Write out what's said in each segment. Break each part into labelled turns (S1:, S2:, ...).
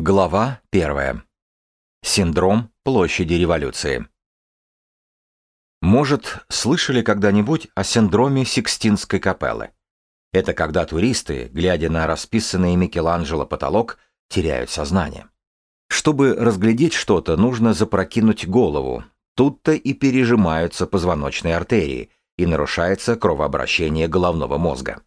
S1: Глава 1. Синдром площади революции. Может, слышали когда-нибудь о синдроме Сикстинской капеллы? Это когда туристы, глядя на расписанный Микеланджело потолок, теряют сознание. Чтобы разглядеть что-то, нужно запрокинуть голову. Тут-то и пережимаются позвоночные артерии, и нарушается кровообращение головного мозга.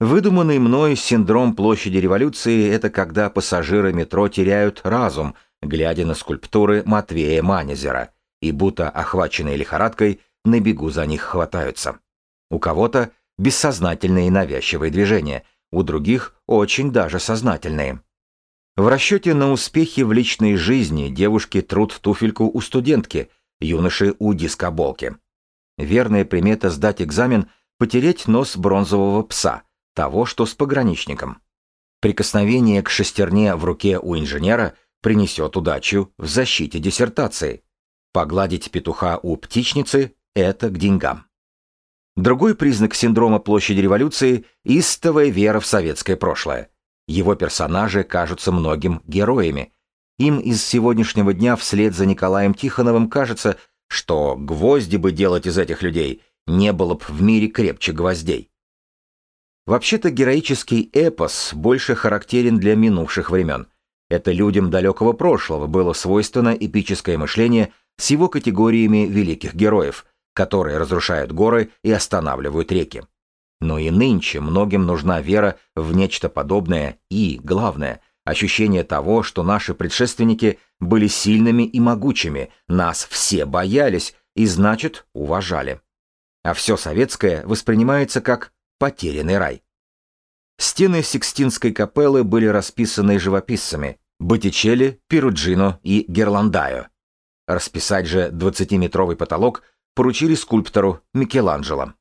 S1: Выдуманный мной синдром площади революции – это когда пассажиры метро теряют разум, глядя на скульптуры Матвея Манезера, и будто охваченные лихорадкой на бегу за них хватаются. У кого-то бессознательные навязчивые движения, у других очень даже сознательные. В расчете на успехи в личной жизни девушки труд туфельку у студентки, юноши у дискоболки. Верная примета сдать экзамен – потереть нос бронзового пса – того, что с пограничником. Прикосновение к шестерне в руке у инженера принесет удачу в защите диссертации. Погладить петуха у птичницы – это к деньгам. Другой признак синдрома площади революции – истовая вера в советское прошлое. Его персонажи кажутся многим героями. Им из сегодняшнего дня вслед за Николаем Тихоновым кажется, что гвозди бы делать из этих людей не было бы в мире крепче гвоздей. Вообще-то героический эпос больше характерен для минувших времен. Это людям далекого прошлого было свойственно эпическое мышление с его категориями великих героев, которые разрушают горы и останавливают реки. Но и нынче многим нужна вера в нечто подобное и, главное, ощущение того, что наши предшественники были сильными и могучими, нас все боялись и, значит, уважали. А все советское воспринимается как потерянный рай. Стены Сикстинской капеллы были расписаны живописцами Боттичелли, Перуджино и Герландайо. Расписать же 20-метровый потолок поручили скульптору Микеланджело.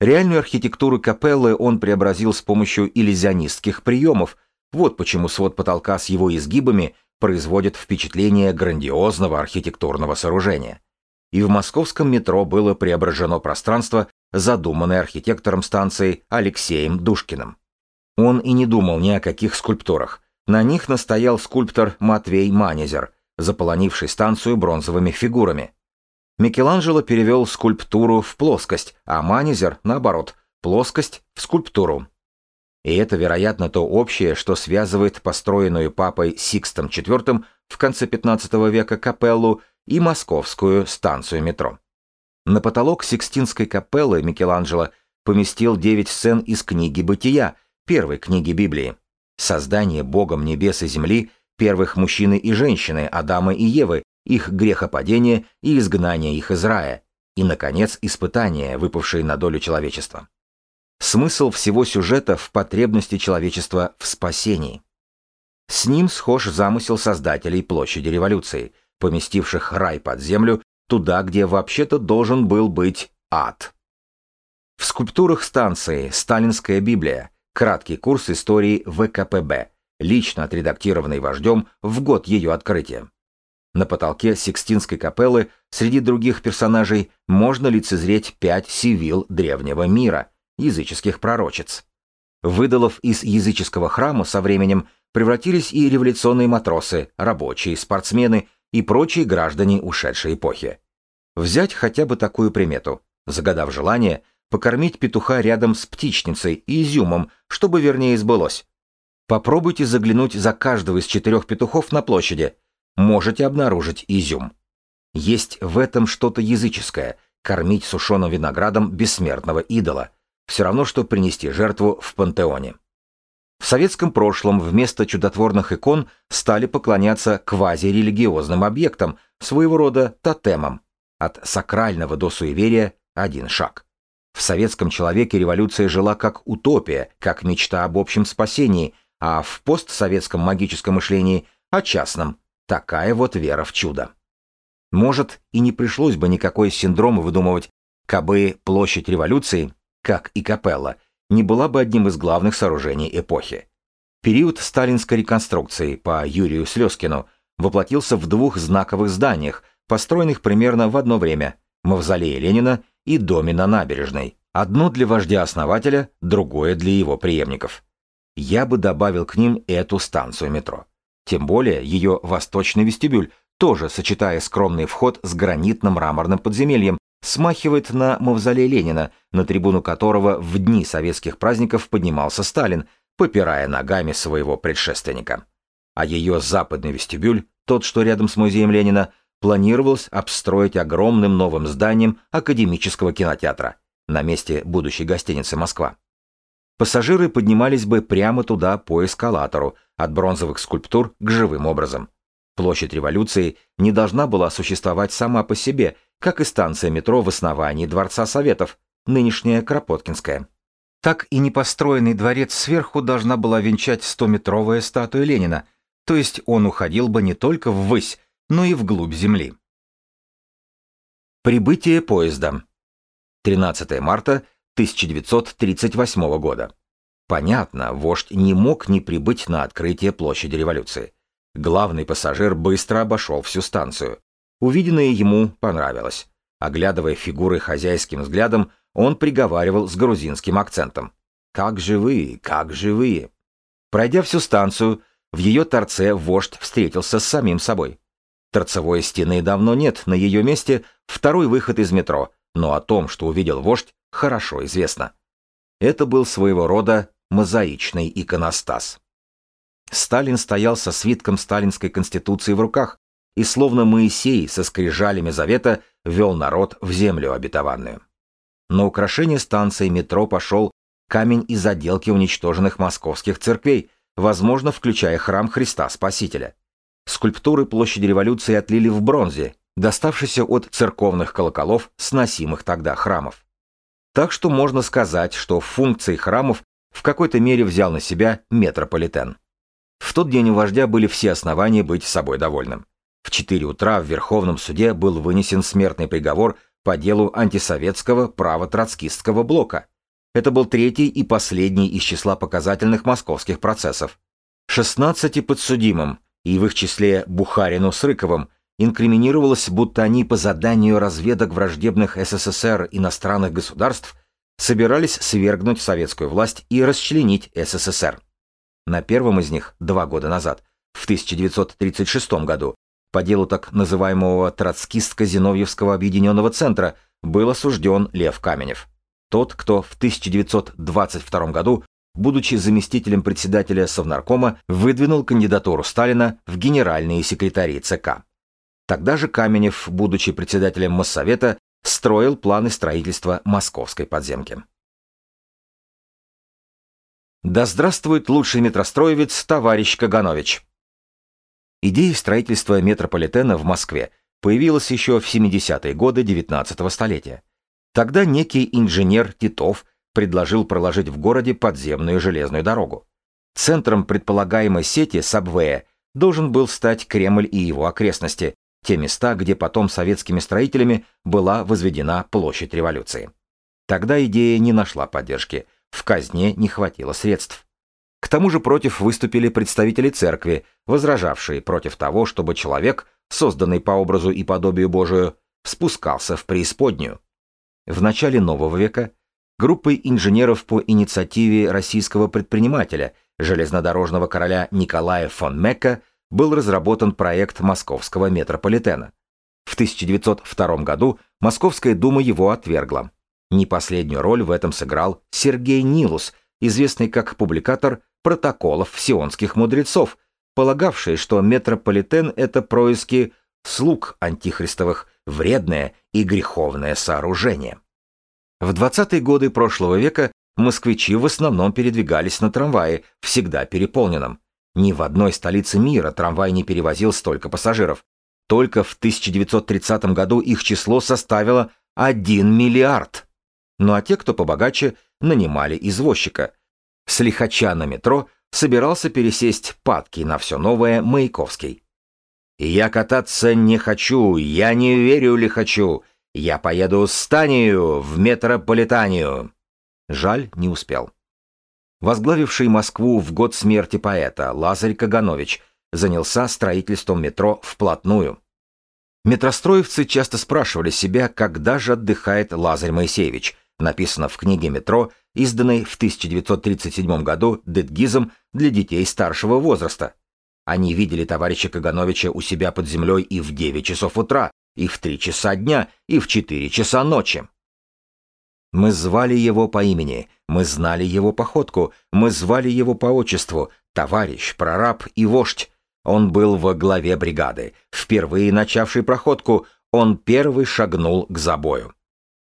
S1: Реальную архитектуру капеллы он преобразил с помощью иллюзионистских приемов, вот почему свод потолка с его изгибами производит впечатление грандиозного архитектурного сооружения. И в московском метро было преображено пространство, задуманный архитектором станции Алексеем Душкиным. Он и не думал ни о каких скульптурах. На них настоял скульптор Матвей Манезер, заполонивший станцию бронзовыми фигурами. Микеланджело перевел скульптуру в плоскость, а Манезер, наоборот, плоскость в скульптуру. И это, вероятно, то общее, что связывает построенную папой Сикстом IV в конце XV века капеллу и московскую станцию метро. На потолок Сикстинской капеллы Микеланджело поместил девять сцен из книги «Бытия», первой книги Библии. Создание Богом небес и земли, первых мужчины и женщины, Адама и Евы, их грехопадение и изгнание их из рая, и, наконец, испытания, выпавшие на долю человечества. Смысл всего сюжета в потребности человечества в спасении. С ним схож замысел создателей площади революции, поместивших рай под землю туда, где вообще-то должен был быть ад. В скульптурах станции «Сталинская Библия» краткий курс истории ВКПБ, лично отредактированный вождем в год ее открытия. На потолке Сикстинской капеллы среди других персонажей можно лицезреть пять сивил древнего мира, языческих пророчиц. Выдалов из языческого храма со временем превратились и революционные матросы, рабочие, спортсмены и прочие граждане ушедшей эпохи. Взять хотя бы такую примету. Загадав желание, покормить петуха рядом с птичницей и изюмом, чтобы вернее сбылось. Попробуйте заглянуть за каждого из четырех петухов на площади. Можете обнаружить изюм. Есть в этом что-то языческое, кормить сушеным виноградом бессмертного идола. Все равно, что принести жертву в пантеоне. В советском прошлом вместо чудотворных икон стали поклоняться квазирелигиозным объектам, своего рода тотемам. От сакрального до суеверия один шаг. В советском человеке революция жила как утопия, как мечта об общем спасении, а в постсоветском магическом мышлении – о частном. Такая вот вера в чудо. Может, и не пришлось бы никакой синдром выдумывать, кабы площадь революции, как и капелла, не была бы одним из главных сооружений эпохи. Период сталинской реконструкции по Юрию Слезкину воплотился в двух знаковых зданиях, построенных примерно в одно время – Мавзолее Ленина и доме на набережной. Одно для вождя-основателя, другое для его преемников. Я бы добавил к ним эту станцию метро. Тем более ее восточный вестибюль, тоже сочетая скромный вход с гранитно-мраморным подземельем, смахивает на мавзолей Ленина, на трибуну которого в дни советских праздников поднимался Сталин, попирая ногами своего предшественника. А ее западный вестибюль, тот, что рядом с музеем Ленина, планировалось обстроить огромным новым зданием академического кинотеатра на месте будущей гостиницы «Москва». Пассажиры поднимались бы прямо туда по эскалатору, от бронзовых скульптур к живым образом. Площадь революции не должна была существовать сама по себе, как и станция метро в основании Дворца Советов, нынешняя Кропоткинская. Так и непостроенный дворец сверху должна была венчать стометровая статуя Ленина, то есть он уходил бы не только ввысь, но и вглубь земли. Прибытие поезда. 13 марта 1938 года. Понятно, вождь не мог не прибыть на открытие площади революции. Главный пассажир быстро обошел всю станцию. Увиденное ему понравилось. Оглядывая фигуры хозяйским взглядом, он приговаривал с грузинским акцентом. «Как живые, как живые!» Пройдя всю станцию, в ее торце вождь встретился с самим собой. Торцевой стены давно нет, на ее месте второй выход из метро, но о том, что увидел вождь, хорошо известно. Это был своего рода мозаичный иконостас. Сталин стоял со свитком сталинской конституции в руках и словно Моисей со скрижалями завета вел народ в землю обетованную. На украшение станции метро пошел камень из отделки уничтоженных московских церквей, возможно, включая храм Христа Спасителя. Скульптуры площади революции отлили в бронзе, доставшейся от церковных колоколов, сносимых тогда храмов. Так что можно сказать, что функции храмов в какой-то мере взял на себя метрополитен. В тот день у вождя были все основания быть собой довольным. В 4 утра в Верховном суде был вынесен смертный приговор по делу антисоветского право-троцкистского блока. Это был третий и последний из числа показательных московских процессов. 16 подсудимым, и в их числе Бухарину с Рыковым, инкриминировалось, будто они по заданию разведок враждебных СССР иностранных государств собирались свергнуть советскую власть и расчленить СССР. На первом из них, два года назад, в 1936 году, по делу так называемого Троцкистско-Зиновьевского объединенного центра был осужден Лев Каменев. Тот, кто в 1922 году, будучи заместителем председателя Совнаркома, выдвинул кандидатуру Сталина в генеральные секретари ЦК. Тогда же Каменев, будучи председателем Моссовета, строил планы строительства московской подземки. Да здравствует лучший метростроевец товарищ Каганович! Идея строительства метрополитена в Москве появилась еще в 70-е годы XIX столетия. Тогда некий инженер Титов предложил проложить в городе подземную железную дорогу. Центром предполагаемой сети Сабвея должен был стать Кремль и его окрестности, те места, где потом советскими строителями была возведена площадь революции. Тогда идея не нашла поддержки, в казне не хватило средств. К тому же против выступили представители церкви, возражавшие против того, чтобы человек, созданный по образу и подобию Божию, спускался в преисподнюю. В начале нового века группой инженеров по инициативе российского предпринимателя, железнодорожного короля Николая фон Мекка, был разработан проект московского метрополитена. В 1902 году Московская дума его отвергла. Не последнюю роль в этом сыграл Сергей Нилус, известный как публикатор протоколов сионских мудрецов, полагавший, что метрополитен — это происки слуг антихристовых, вредное и греховное сооружение. В 20-е годы прошлого века москвичи в основном передвигались на трамвае, всегда переполненном. Ни в одной столице мира трамвай не перевозил столько пассажиров. Только в 1930 году их число составило 1 миллиард. Ну а те, кто побогаче, нанимали извозчика. С лихача на метро собирался пересесть падки на все новое Маяковский. «Я кататься не хочу, я не верю лихачу, я поеду с Танию в метрополитанию». Жаль, не успел возглавивший Москву в год смерти поэта Лазарь Каганович, занялся строительством метро вплотную. Метростроевцы часто спрашивали себя, когда же отдыхает Лазарь Моисеевич, написано в книге «Метро», изданной в 1937 году Детгизом для детей старшего возраста. Они видели товарища Кагановича у себя под землей и в 9 часов утра, и в 3 часа дня, и в 4 часа ночи. Мы звали его по имени, мы знали его походку, мы звали его по отчеству, товарищ, прораб и вождь. Он был во главе бригады, впервые начавший проходку, он первый шагнул к забою.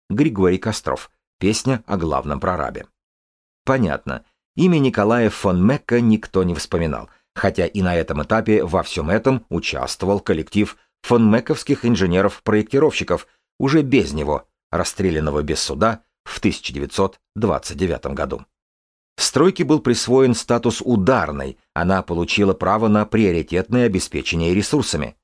S1: Григорий Костров. Песня о главном прорабе. Понятно. Имя Николая фон Мекка никто не вспоминал, хотя и на этом этапе во всем этом участвовал коллектив фон Мекковских инженеров-проектировщиков, уже без него, расстрелянного без суда в 1929 году. Стройке был присвоен статус ударной, она получила право на приоритетное обеспечение ресурсами.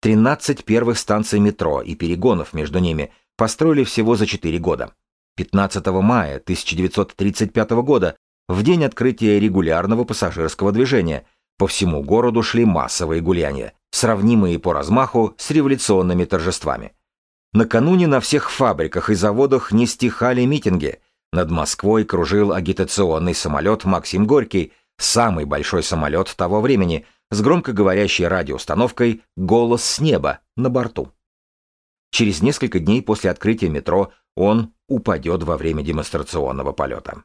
S1: 13 первых станций метро и перегонов между ними построили всего за 4 года. 15 мая 1935 года, в день открытия регулярного пассажирского движения, по всему городу шли массовые гуляния, сравнимые по размаху с революционными торжествами. Накануне на всех фабриках и заводах не стихали митинги. Над Москвой кружил агитационный самолет «Максим Горький», самый большой самолет того времени, с громкоговорящей радиоустановкой «Голос с неба» на борту. Через несколько дней после открытия метро он упадет во время демонстрационного полета.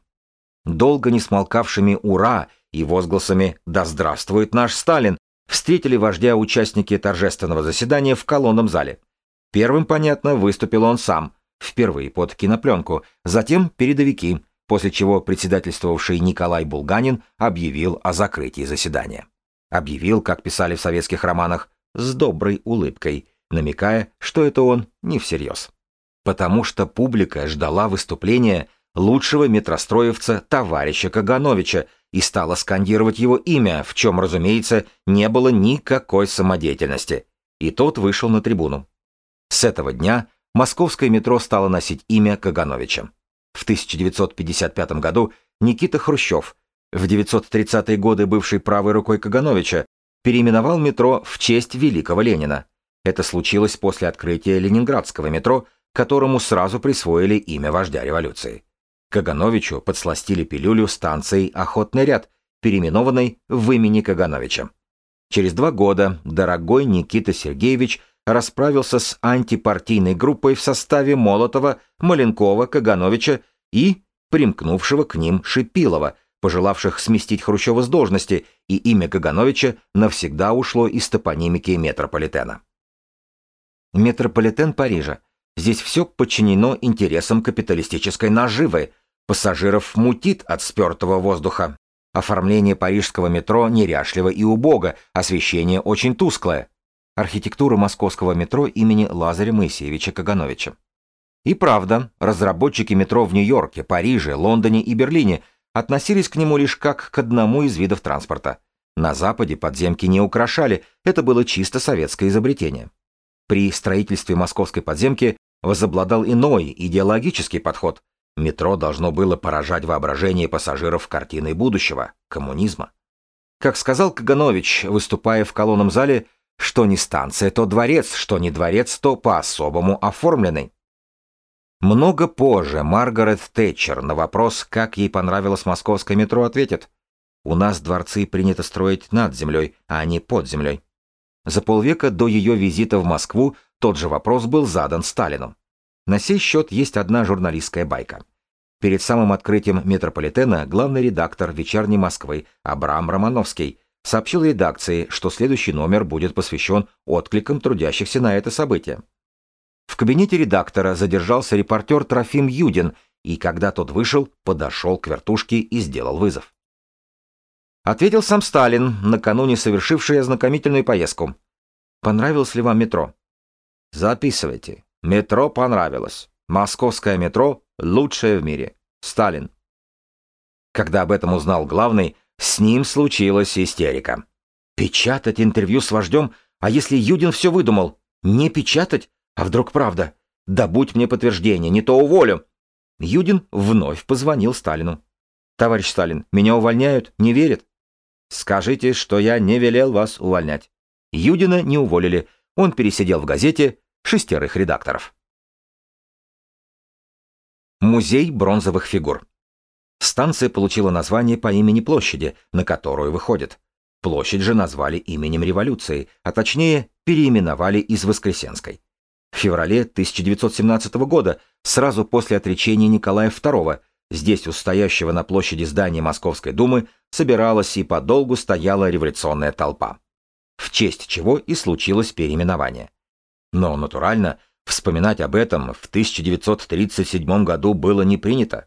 S1: Долго не смолкавшими «Ура!» и возгласами «Да здравствует наш Сталин!» Встретили вождя участники торжественного заседания в колонном зале. Первым, понятно, выступил он сам, впервые под кинопленку, затем передовики, после чего председательствовавший Николай Булганин объявил о закрытии заседания. Объявил, как писали в советских романах, с доброй улыбкой, намекая, что это он не всерьез. Потому что публика ждала выступления лучшего метростроевца товарища Кагановича и стала скандировать его имя, в чем, разумеется, не было никакой самодеятельности. И тот вышел на трибуну. С этого дня московское метро стало носить имя Кагановича. В 1955 году Никита Хрущев, в 930-е годы бывший правой рукой Кагановича, переименовал метро в честь великого Ленина. Это случилось после открытия ленинградского метро, которому сразу присвоили имя вождя революции. Кагановичу подсластили пилюлю станцией «Охотный ряд», переименованной в имени Кагановича. Через два года дорогой Никита Сергеевич расправился с антипартийной группой в составе Молотова, Маленкова, Кагановича и примкнувшего к ним Шипилова, пожелавших сместить Хрущева с должности, и имя Кагановича навсегда ушло из топонимики метрополитена. Метрополитен Парижа. Здесь все подчинено интересам капиталистической наживы. Пассажиров мутит от спертого воздуха. Оформление парижского метро неряшливо и убого, освещение очень тусклое архитектура московского метро имени Лазаря Моисеевича Кагановича. И правда, разработчики метро в Нью-Йорке, Париже, Лондоне и Берлине относились к нему лишь как к одному из видов транспорта. На Западе подземки не украшали, это было чисто советское изобретение. При строительстве московской подземки возобладал иной идеологический подход. Метро должно было поражать воображение пассажиров картиной будущего, коммунизма. Как сказал Каганович, выступая в колонном зале, что не станция, то дворец, что не дворец, то по-особому оформленный. Много позже Маргарет Тэтчер на вопрос, как ей понравилось московское метро, ответит, «У нас дворцы принято строить над землей, а не под землей». За полвека до ее визита в Москву тот же вопрос был задан Сталину. На сей счет есть одна журналистская байка. Перед самым открытием метрополитена главный редактор «Вечерней Москвы» Абрам Романовский сообщил редакции, что следующий номер будет посвящен откликам трудящихся на это событие. В кабинете редактора задержался репортер Трофим Юдин, и когда тот вышел, подошел к вертушке и сделал вызов. Ответил сам Сталин, накануне совершивший ознакомительную поездку. «Понравилось ли вам метро?» «Записывайте. Метро понравилось. Московское метро – лучшее в мире. Сталин». Когда об этом узнал главный, с ним случилась истерика. Печатать интервью с вождем? А если Юдин все выдумал? Не печатать? А вдруг правда? Да будь мне подтверждение, не то уволю. Юдин вновь позвонил Сталину. «Товарищ Сталин, меня увольняют? Не верят?» «Скажите, что я не велел вас увольнять». Юдина не уволили. Он пересидел в газете шестерых редакторов. Музей бронзовых фигур. Станция получила название по имени площади, на которую выходит. Площадь же назвали именем революции, а точнее переименовали из Воскресенской. В феврале 1917 года, сразу после отречения Николая II, здесь у стоящего на площади здания Московской думы собиралась и подолгу стояла революционная толпа. В честь чего и случилось переименование. Но, натурально, вспоминать об этом в 1937 году было не принято.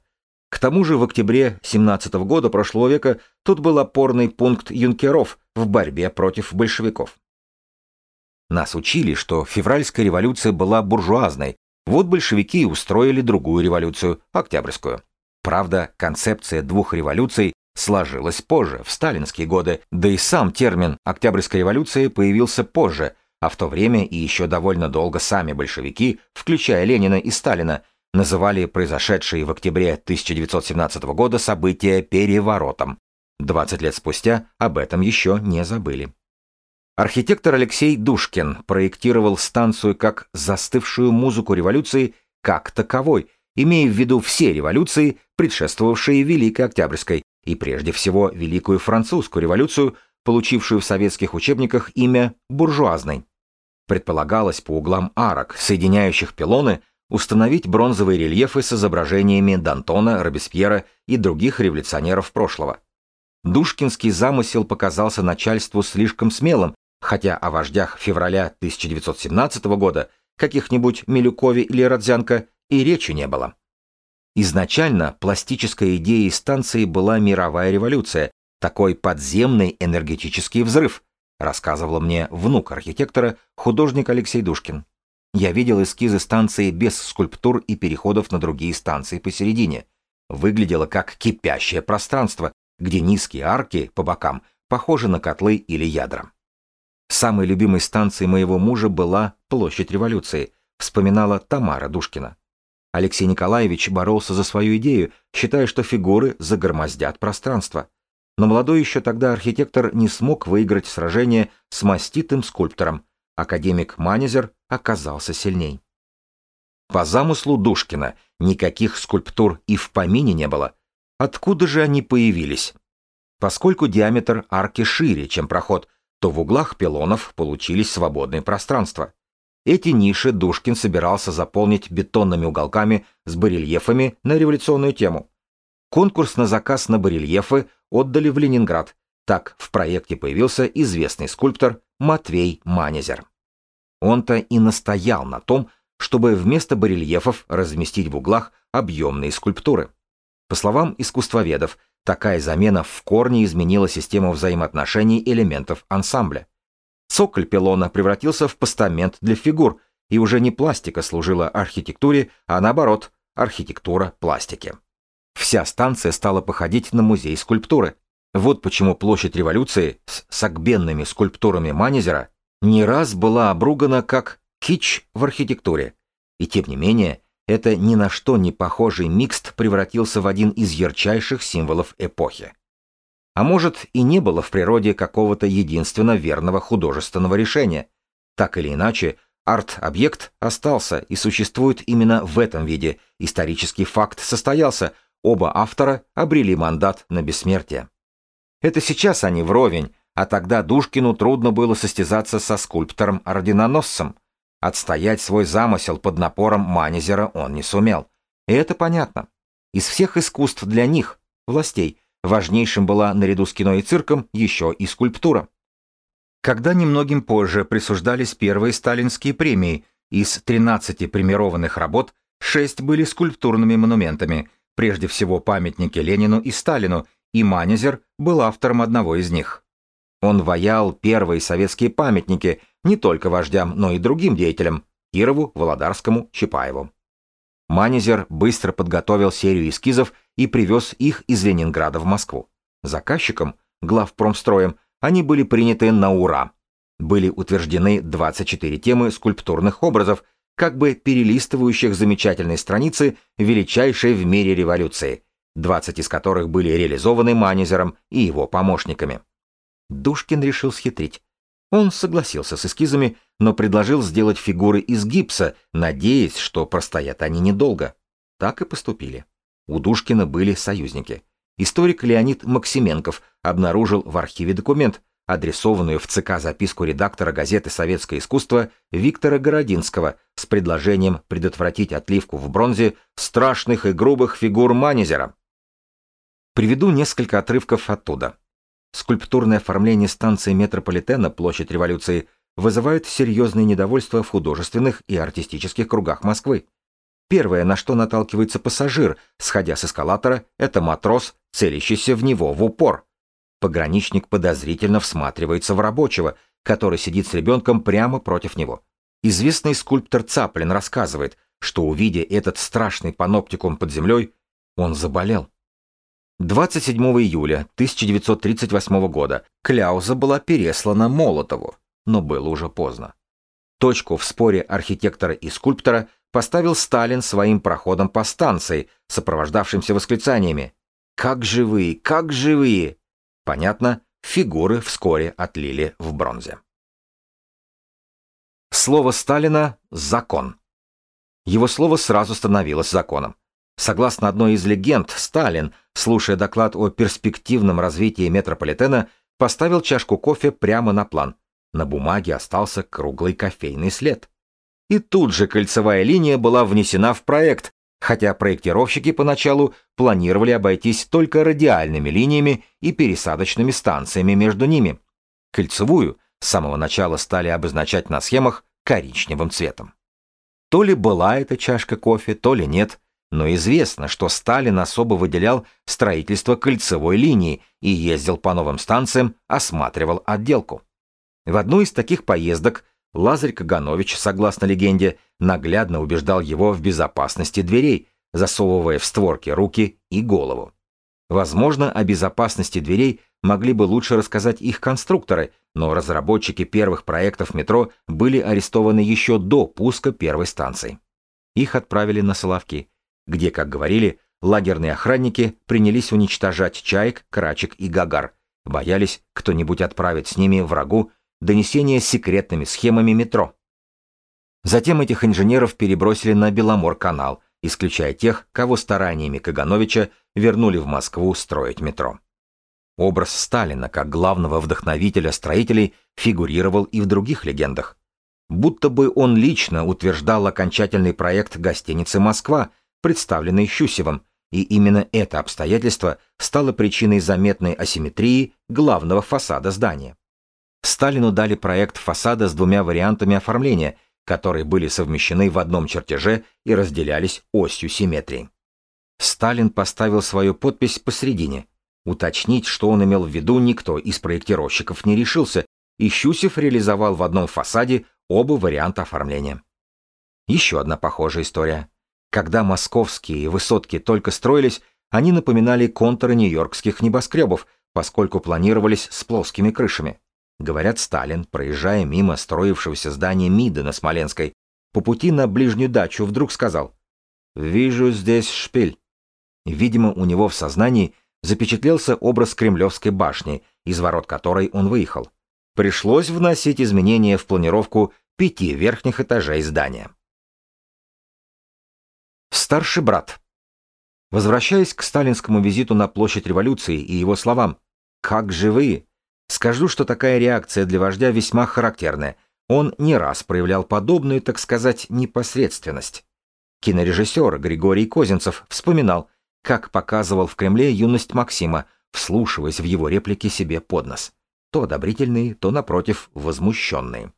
S1: К тому же в октябре 17 года прошлого века тут был опорный пункт юнкеров в борьбе против большевиков. Нас учили, что февральская революция была буржуазной, вот большевики устроили другую революцию, октябрьскую. Правда, концепция двух революций сложилась позже, в сталинские годы, да и сам термин «Октябрьская революция» появился позже, а в то время и еще довольно долго сами большевики, включая Ленина и Сталина, называли произошедшие в октябре 1917 года события переворотом. 20 лет спустя об этом еще не забыли. Архитектор Алексей Душкин проектировал станцию как застывшую музыку революции как таковой, имея в виду все революции, предшествовавшие Великой Октябрьской, и прежде всего Великую Французскую революцию, получившую в советских учебниках имя буржуазной. Предполагалось по углам арок, соединяющих пилоны, установить бронзовые рельефы с изображениями Д'Антона, Робеспьера и других революционеров прошлого. Душкинский замысел показался начальству слишком смелым, хотя о вождях февраля 1917 года, каких-нибудь Милюкове или Родзянко, и речи не было. Изначально пластической идеей станции была мировая революция, такой подземный энергетический взрыв, рассказывал мне внук архитектора, художник Алексей Душкин. Я видел эскизы станции без скульптур и переходов на другие станции посередине. Выглядело как кипящее пространство, где низкие арки по бокам похожи на котлы или ядра. Самой любимой станцией моего мужа была Площадь революции, вспоминала Тамара Душкина. Алексей Николаевич боролся за свою идею, считая, что фигуры загромоздят пространство. Но молодой еще тогда архитектор не смог выиграть сражение с маститым скульптором, академик Манезер оказался сильней. По замыслу Душкина никаких скульптур и в помине не было. Откуда же они появились? Поскольку диаметр арки шире, чем проход, то в углах пилонов получились свободные пространства. Эти ниши Душкин собирался заполнить бетонными уголками с барельефами на революционную тему. Конкурс на заказ на барельефы отдали в Ленинград. Так в проекте появился известный скульптор Матвей Манезер. Он-то и настоял на том, чтобы вместо барельефов разместить в углах объемные скульптуры. По словам искусствоведов, такая замена в корне изменила систему взаимоотношений элементов ансамбля. Цоколь пилона превратился в постамент для фигур, и уже не пластика служила архитектуре, а наоборот, архитектура пластики. Вся станция стала походить на музей скульптуры. Вот почему площадь революции с сагбенными скульптурами Манезера не раз была обругана как кич в архитектуре. И тем не менее, это ни на что не похожий микст превратился в один из ярчайших символов эпохи. А может, и не было в природе какого-то единственно верного художественного решения. Так или иначе, арт-объект остался и существует именно в этом виде. Исторический факт состоялся, оба автора обрели мандат на бессмертие. Это сейчас они вровень, а тогда Душкину трудно было состязаться со скульптором-орденоносцем. Отстоять свой замысел под напором Манезера он не сумел. И это понятно. Из всех искусств для них, властей, важнейшим была наряду с кино и цирком еще и скульптура. Когда немногим позже присуждались первые сталинские премии, из 13 премированных работ 6 были скульптурными монументами, прежде всего памятники Ленину и Сталину, и Манезер был автором одного из них. Он ваял первые советские памятники не только вождям, но и другим деятелям – Кирову, Володарскому, Чапаеву. Манезер быстро подготовил серию эскизов и привез их из Ленинграда в Москву. Заказчиком, главпромстроем, они были приняты на ура. Были утверждены 24 темы скульптурных образов, как бы перелистывающих замечательные страницы величайшей в мире революции, 20 из которых были реализованы Манезером и его помощниками. Душкин решил схитрить. Он согласился с эскизами, но предложил сделать фигуры из гипса, надеясь, что простоят они недолго. Так и поступили. У Душкина были союзники. Историк Леонид Максименков обнаружил в архиве документ, адресованную в ЦК записку редактора газеты «Советское искусство» Виктора Городинского с предложением предотвратить отливку в бронзе страшных и грубых фигур Манезера. Приведу несколько отрывков оттуда. Скульптурное оформление станции метрополитена «Площадь революции» вызывает серьезное недовольство в художественных и артистических кругах Москвы. Первое, на что наталкивается пассажир, сходя с эскалатора, это матрос, целящийся в него в упор. Пограничник подозрительно всматривается в рабочего, который сидит с ребенком прямо против него. Известный скульптор Цаплин рассказывает, что увидя этот страшный паноптикум под землей, он заболел. 27 июля 1938 года Кляуза была переслана Молотову, но было уже поздно. Точку в споре архитектора и скульптора поставил Сталин своим проходом по станции, сопровождавшимся восклицаниями «Как живые! Как живые!» Понятно, фигуры вскоре отлили в бронзе. Слово Сталина «закон». Его слово сразу становилось законом. Согласно одной из легенд, Сталин, слушая доклад о перспективном развитии метрополитена, поставил чашку кофе прямо на план. На бумаге остался круглый кофейный след. И тут же кольцевая линия была внесена в проект, хотя проектировщики поначалу планировали обойтись только радиальными линиями и пересадочными станциями между ними. Кольцевую с самого начала стали обозначать на схемах коричневым цветом. То ли была эта чашка кофе, то ли нет – но известно, что Сталин особо выделял строительство кольцевой линии и ездил по новым станциям, осматривал отделку. В одну из таких поездок Лазарь Каганович, согласно легенде, наглядно убеждал его в безопасности дверей, засовывая в створки руки и голову. Возможно, о безопасности дверей могли бы лучше рассказать их конструкторы, но разработчики первых проектов метро были арестованы еще до пуска первой станции. Их отправили на Соловки где, как говорили, лагерные охранники принялись уничтожать чаек, крачек и гагар, боялись кто-нибудь отправить с ними врагу донесение секретными схемами метро. Затем этих инженеров перебросили на Беломор-канал, исключая тех, кого стараниями Кагановича вернули в Москву строить метро. Образ Сталина как главного вдохновителя строителей фигурировал и в других легендах. Будто бы он лично утверждал окончательный проект гостиницы «Москва», представленный Щусевым, и именно это обстоятельство стало причиной заметной асимметрии главного фасада здания. Сталину дали проект фасада с двумя вариантами оформления, которые были совмещены в одном чертеже и разделялись осью симметрии. Сталин поставил свою подпись посередине. Уточнить, что он имел в виду, никто из проектировщиков не решился, и Щусев реализовал в одном фасаде оба варианта оформления. Еще одна похожая история. Когда московские высотки только строились, они напоминали контуры нью-йоркских небоскребов, поскольку планировались с плоскими крышами. Говорят, Сталин, проезжая мимо строившегося здания МИДа на Смоленской, по пути на ближнюю дачу вдруг сказал «Вижу здесь шпиль». Видимо, у него в сознании запечатлелся образ Кремлевской башни, из ворот которой он выехал. Пришлось вносить изменения в планировку пяти верхних этажей здания. Старший брат. Возвращаясь к сталинскому визиту на площадь революции и его словам «Как живые?», скажу, что такая реакция для вождя весьма характерная. Он не раз проявлял подобную, так сказать, непосредственность. Кинорежиссер Григорий Козинцев вспоминал, как показывал в Кремле юность Максима, вслушиваясь в его реплики себе под нос. То одобрительные, то, напротив, возмущенные.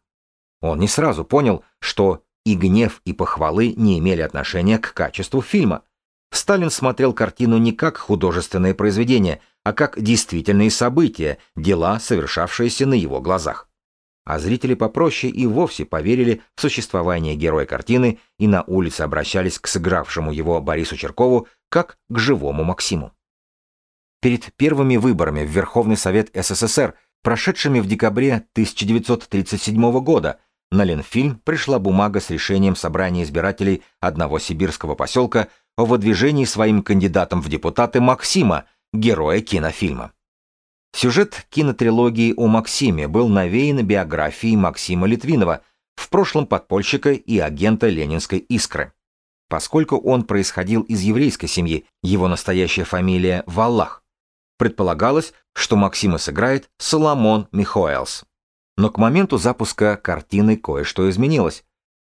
S1: Он не сразу понял, что и гнев, и похвалы не имели отношения к качеству фильма. Сталин смотрел картину не как художественное произведение, а как действительные события, дела, совершавшиеся на его глазах. А зрители попроще и вовсе поверили в существование героя картины и на улице обращались к сыгравшему его Борису Черкову как к живому Максиму. Перед первыми выборами в Верховный Совет СССР, прошедшими в декабре 1937 года, на Ленфильм пришла бумага с решением собрания избирателей одного сибирского поселка о выдвижении своим кандидатом в депутаты Максима, героя кинофильма. Сюжет кинотрилогии о Максиме был навеян биографией Максима Литвинова, в прошлом подпольщика и агента Ленинской «Искры». Поскольку он происходил из еврейской семьи, его настоящая фамилия Валлах. Предполагалось, что Максима сыграет Соломон Михоэлс. Но к моменту запуска картины кое-что изменилось.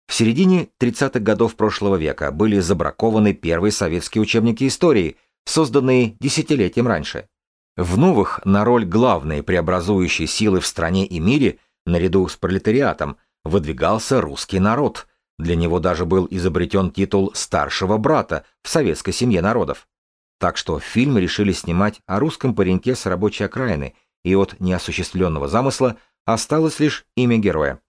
S1: В середине 30-х годов прошлого века были забракованы первые советские учебники истории, созданные десятилетием раньше. В новых на роль главной преобразующей силы в стране и мире, наряду с пролетариатом, выдвигался русский народ. Для него даже был изобретен титул старшего брата в советской семье народов. Так что фильм решили снимать о русском пареньке с рабочей окраины, и от неосуществленного замысла осталось лишь имя героя.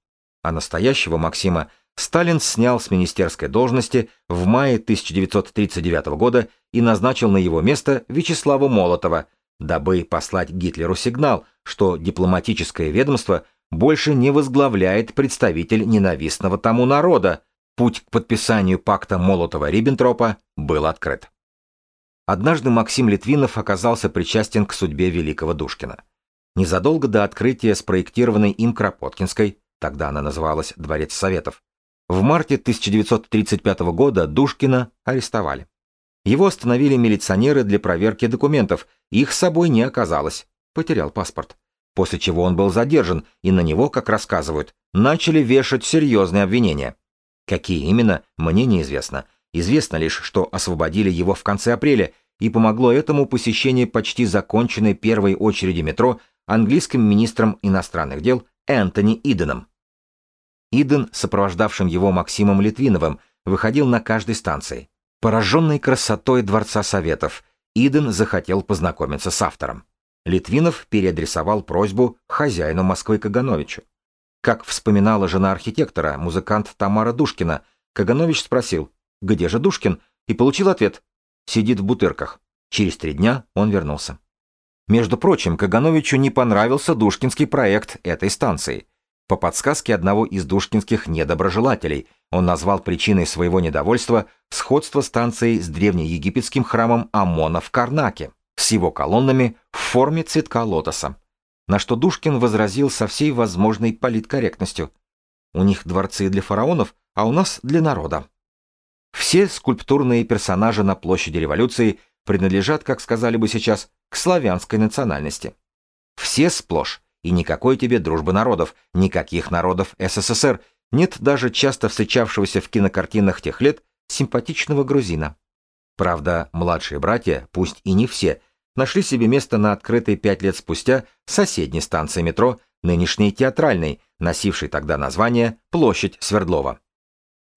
S1: А настоящего Максима Сталин снял с министерской должности в мае 1939 года и назначил на его место Вячеслава Молотова, дабы послать Гитлеру сигнал, что дипломатическое ведомство больше не возглавляет представитель ненавистного тому народа, путь к подписанию пакта Молотова-Риббентропа был открыт. Однажды Максим Литвинов оказался причастен к судьбе великого Душкина. Незадолго до открытия спроектированной им Кропоткинской, тогда она называлась Дворец Советов, в марте 1935 года Душкина арестовали. Его остановили милиционеры для проверки документов, их с собой не оказалось, потерял паспорт. После чего он был задержан, и на него, как рассказывают, начали вешать серьезные обвинения. Какие именно, мне неизвестно. Известно лишь, что освободили его в конце апреля, и помогло этому посещение почти законченной первой очереди метро английским министром иностранных дел Энтони Иденом. Иден, сопровождавшим его Максимом Литвиновым, выходил на каждой станции. Пораженный красотой Дворца Советов, Иден захотел познакомиться с автором. Литвинов переадресовал просьбу хозяину Москвы Кагановичу. Как вспоминала жена архитектора, музыкант Тамара Душкина, Каганович спросил, где же Душкин, и получил ответ, сидит в бутырках. Через три дня он вернулся. Между прочим, Кагановичу не понравился душкинский проект этой станции – по подсказке одного из душкинских недоброжелателей, он назвал причиной своего недовольства сходство станции с древнеегипетским храмом Амона в Карнаке, с его колоннами в форме цветка лотоса. На что Душкин возразил со всей возможной политкорректностью. У них дворцы для фараонов, а у нас для народа. Все скульптурные персонажи на площади революции принадлежат, как сказали бы сейчас, к славянской национальности. Все сплошь и никакой тебе дружбы народов, никаких народов СССР, нет даже часто встречавшегося в кинокартинах тех лет симпатичного грузина. Правда, младшие братья, пусть и не все, нашли себе место на открытой пять лет спустя соседней станции метро, нынешней театральной, носившей тогда название «Площадь Свердлова».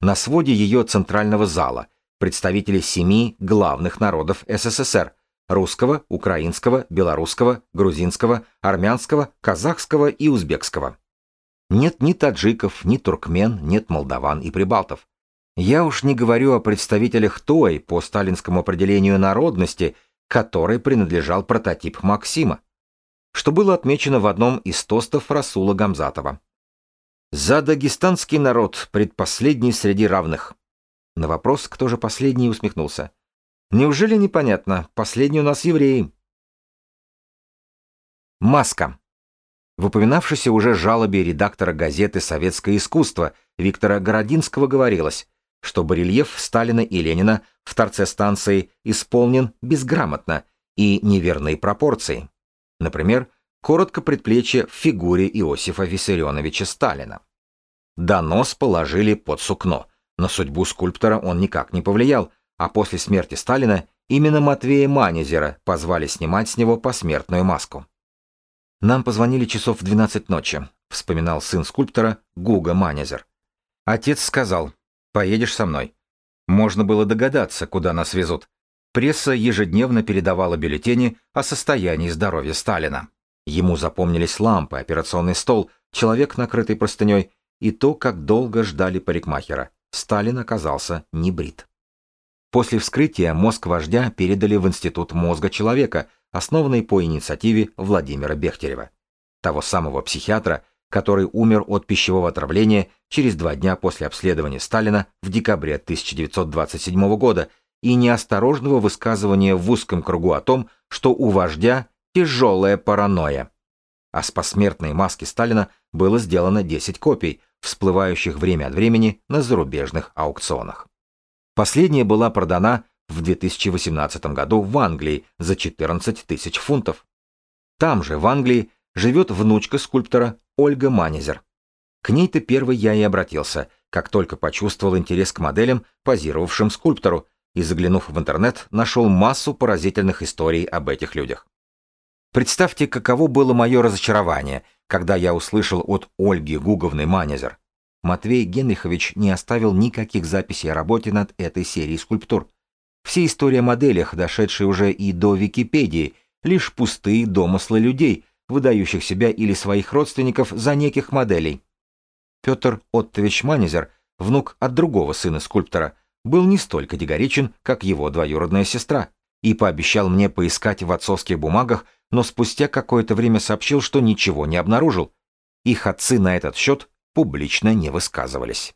S1: На своде ее центрального зала представители семи главных народов СССР – русского, украинского, белорусского, грузинского, армянского, казахского и узбекского. Нет ни таджиков, ни туркмен, нет молдаван и прибалтов. Я уж не говорю о представителях той, по сталинскому определению народности, которой принадлежал прототип Максима, что было отмечено в одном из тостов Расула Гамзатова. «За дагестанский народ, предпоследний среди равных». На вопрос, кто же последний, усмехнулся. Неужели непонятно? Последний у нас евреи. Маска. В упоминавшейся уже жалобе редактора газеты «Советское искусство» Виктора Городинского говорилось, что барельеф Сталина и Ленина в торце станции исполнен безграмотно и неверной пропорции. Например, коротко предплечье в фигуре Иосифа Виссарионовича Сталина. Донос положили под сукно. На судьбу скульптора он никак не повлиял, а после смерти Сталина именно Матвея Манезера позвали снимать с него посмертную маску. «Нам позвонили часов в 12 ночи», — вспоминал сын скульптора Гуга Манезер. Отец сказал, «Поедешь со мной». Можно было догадаться, куда нас везут. Пресса ежедневно передавала бюллетени о состоянии здоровья Сталина. Ему запомнились лампы, операционный стол, человек, накрытый простыней, и то, как долго ждали парикмахера. Сталин оказался не брит. После вскрытия мозг вождя передали в Институт мозга человека, основанный по инициативе Владимира Бехтерева, того самого психиатра, который умер от пищевого отравления через два дня после обследования Сталина в декабре 1927 года и неосторожного высказывания в узком кругу о том, что у вождя тяжелая паранойя. А с посмертной маски Сталина было сделано 10 копий, всплывающих время от времени на зарубежных аукционах. Последняя была продана в 2018 году в Англии за 14 тысяч фунтов. Там же, в Англии, живет внучка скульптора Ольга Манезер. К ней-то первый я и обратился, как только почувствовал интерес к моделям, позировавшим скульптору, и, заглянув в интернет, нашел массу поразительных историй об этих людях. Представьте, каково было мое разочарование, когда я услышал от Ольги Гуговны Манезер. Матвей Генрихович не оставил никаких записей о работе над этой серией скульптур. Все истории о моделях, дошедшие уже и до Википедии, лишь пустые домыслы людей, выдающих себя или своих родственников за неких моделей. Петр Оттович Манезер, внук от другого сына скульптора, был не столь категоричен, как его двоюродная сестра, и пообещал мне поискать в отцовских бумагах, но спустя какое-то время сообщил, что ничего не обнаружил. Их отцы на этот счет публично не высказывались.